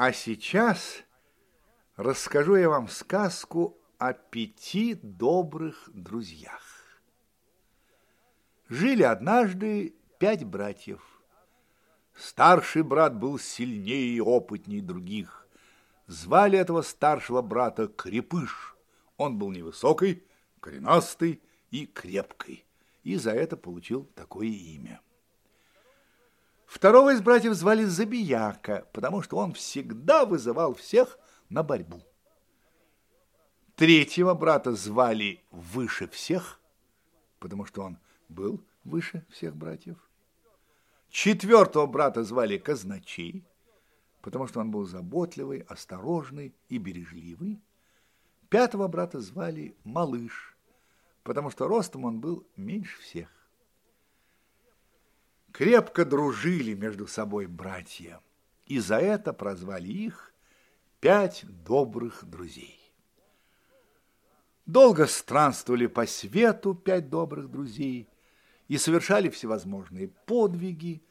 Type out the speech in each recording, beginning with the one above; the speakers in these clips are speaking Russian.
А сейчас расскажу я вам сказку о пяти добрых друзьях. Жили однажды пять братьев. Старший брат был сильнее и опытнее других. Звали этого старшего брата Крепыш. Он был невысокий, коренастый и крепкий, и за это получил такое имя. Второго из братьев звали Забияка, потому что он всегда вызывал всех на борьбу. Третьего брата звали Выше всех, потому что он был выше всех братьев. Четвертого брата звали Казначей, потому что он был заботливый, осторожный и бережливый. Пятого брата звали Малыш, потому что ростом он был меньше всех. Крепко дружили между собой братья, и за это прозвали их «пять добрых друзей». Долго странствовали по свету пять добрых друзей и совершали всевозможные подвиги.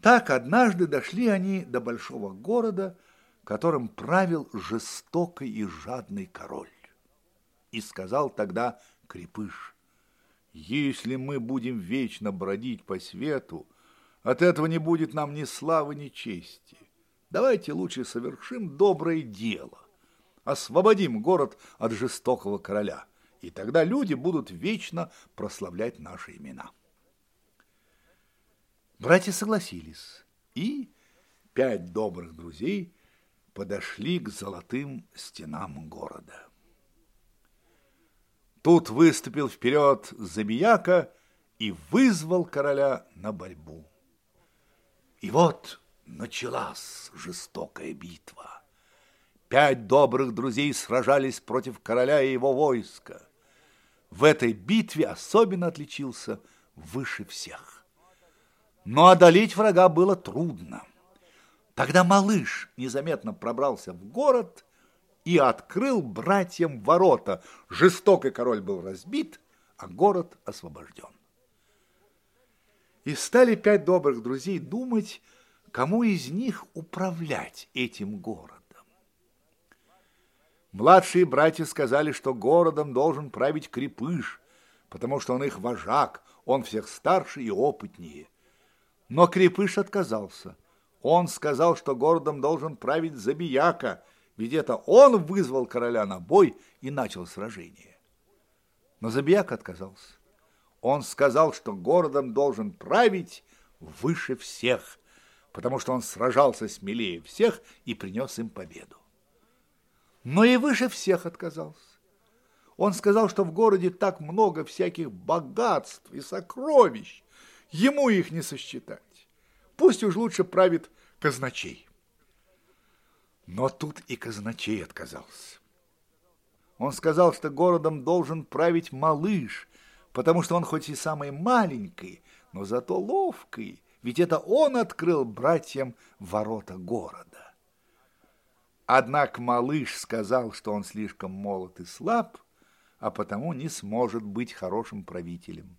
Так однажды дошли они до большого города, которым правил жестокий и жадный король. И сказал тогда Крепыш, «Если мы будем вечно бродить по свету, от этого не будет нам ни славы, ни чести. Давайте лучше совершим доброе дело, освободим город от жестокого короля, и тогда люди будут вечно прославлять наши имена». Братья согласились, и пять добрых друзей подошли к золотым стенам города. Тут выступил вперед Забияка и вызвал короля на борьбу. И вот началась жестокая битва. Пять добрых друзей сражались против короля и его войска. В этой битве особенно отличился выше всех. Но одолеть врага было трудно. Тогда малыш незаметно пробрался в город и открыл братьям ворота. Жестокий король был разбит, а город освобожден. И стали пять добрых друзей думать, кому из них управлять этим городом. Младшие братья сказали, что городом должен править крепыш, потому что он их вожак, он всех старше и опытнее. Но крепыш отказался. Он сказал, что городом должен править забияка – ведь это он вызвал короля на бой и начал сражение. Но Забияк отказался. Он сказал, что городом должен править выше всех, потому что он сражался смелее всех и принес им победу. Но и выше всех отказался. Он сказал, что в городе так много всяких богатств и сокровищ, ему их не сосчитать. Пусть уж лучше правит казначей. Но тут и казначей отказался. Он сказал, что городом должен править малыш, потому что он хоть и самый маленький, но зато ловкий, ведь это он открыл братьям ворота города. Однако малыш сказал, что он слишком молод и слаб, а потому не сможет быть хорошим правителем.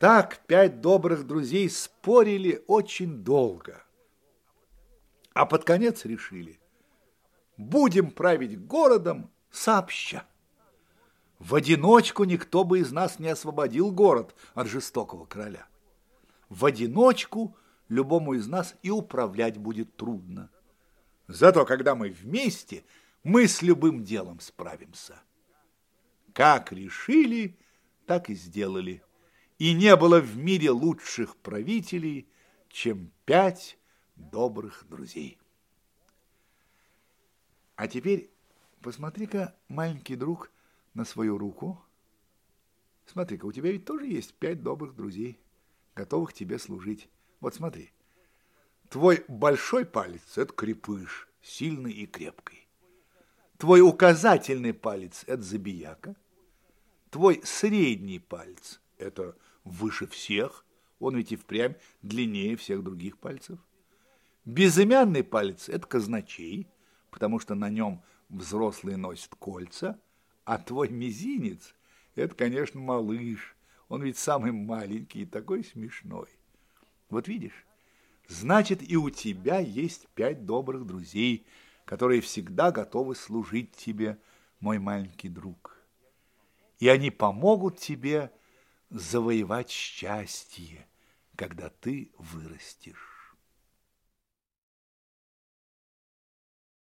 Так пять добрых друзей спорили очень долго – а под конец решили, будем править городом сообща. В одиночку никто бы из нас не освободил город от жестокого короля. В одиночку любому из нас и управлять будет трудно. Зато когда мы вместе, мы с любым делом справимся. Как решили, так и сделали. И не было в мире лучших правителей, чем пять добрых друзей. А теперь посмотри-ка, маленький друг, на свою руку. Смотри-ка, у тебя ведь тоже есть пять добрых друзей, готовых тебе служить. Вот смотри, твой большой палец – это крепыш, сильный и крепкий. Твой указательный палец – это забияка. Твой средний палец – это выше всех, он ведь и впрямь длиннее всех других пальцев. Безымянный палец – это казначей, потому что на нем взрослые носят кольца, а твой мизинец – это, конечно, малыш. Он ведь самый маленький и такой смешной. Вот видишь, значит, и у тебя есть пять добрых друзей, которые всегда готовы служить тебе, мой маленький друг. И они помогут тебе завоевать счастье, когда ты вырастешь.